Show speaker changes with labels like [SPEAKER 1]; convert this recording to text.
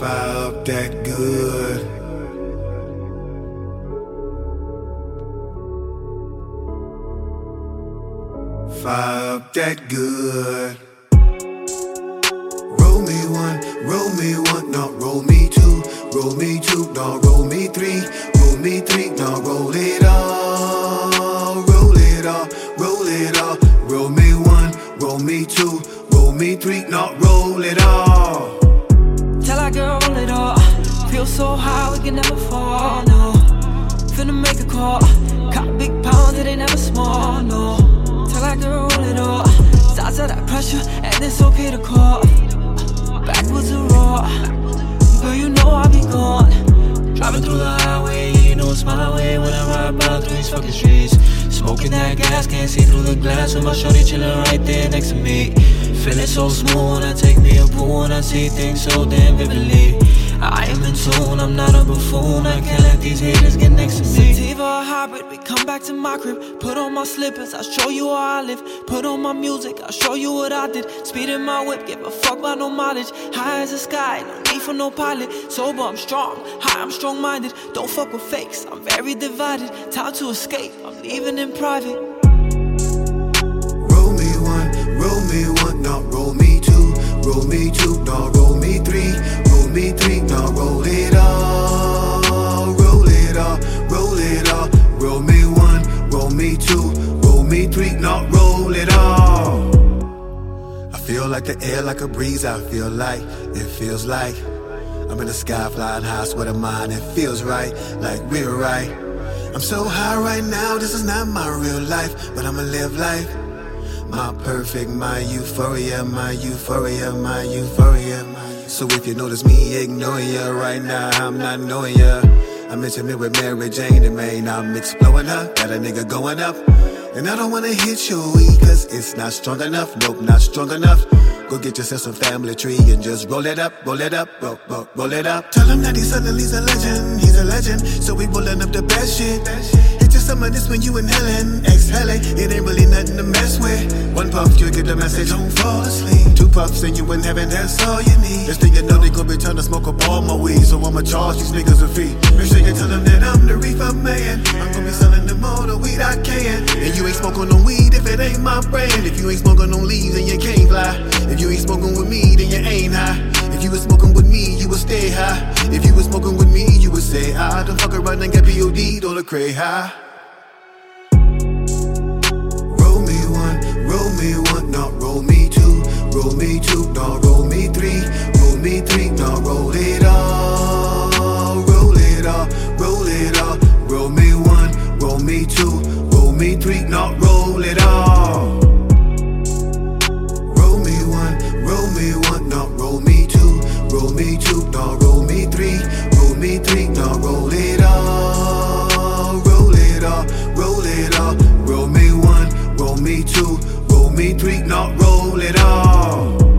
[SPEAKER 1] Fire up that good. Fire up that good. Roll me one, roll me one, no, roll me two, roll me two, no, roll me three, roll me three, no, roll it all, roll it all, roll it all, roll me one, roll me two, roll me three, no, roll it all.
[SPEAKER 2] That girl roll it all. Feel so high we can never fall. No, finna make a call. Cop big pounds, it ain't never small. No, tell that girl roll it all. Of that pressure, and it's okay to call. Backwards and raw. Girl, you know I'll be gone.
[SPEAKER 3] Driving through the highway, you know it's my way when I ride by through these fucking streets. Smoking that gas, can't see through the glass with my shorty chilling right there next to me. Feeling so smooth when I take me a pool and I see things so damn vividly. I am in tune, I'm not a buffoon. I can't let these haters get next to me.
[SPEAKER 2] Sativa or hybrid, we come back to my crib. Put on my slippers, I'll show you how I live. Put on my music, I'll show you what I did. Speed in my whip, give a fuck about no mileage. High as the sky, no need for no pilot. Sober, I'm strong. High, I'm strong minded. Don't fuck with fakes, I'm very divided. Time to escape, I'm leaving in private.
[SPEAKER 1] Roll it all. I feel like the air, like a breeze, I feel like, it feels like. I'm in the sky flying high, sweat of mine, it feels right, like we're right. I'm so high right now, this is not my real life, but I'ma live life. My perfect, my euphoria, my euphoria, my euphoria. So if you notice me ignoring ya right now, I'm not knowing ya. I'm intimate with Mary Jane and Maine, I'm exploding her, got a nigga going up. And I don't wanna hit your weed, cause it's not strong enough, nope, not strong enough. Go get yourself some family tree and just roll it up, roll it up, roll, roll, roll it up. Tell him that he suddenly he's a legend, he's a legend. So we rolling up the best shit. Some of this when you inhaling, exhaling. It ain't really nothing to mess with. One puff, you get the message, don't fall asleep. Two puffs and you in heaven, that's all you need. Next thing you know, they gon' be trying to smoke up all my weed. So I'ma charge these niggas a fee. Make sure you tell them that I'm the reefer man. I'm gonna be selling them all the weed I can. And you ain't smoking no weed if it ain't my brand. If you ain't smoking no leaves, then you can't fly. If you ain't smoking with me, then you ain't high. If you was smoking with me, you would stay high. If you was smoking with me, you would say, I don't fuck around and get POD, don't look cray high. Roll me tweak, not roll it all.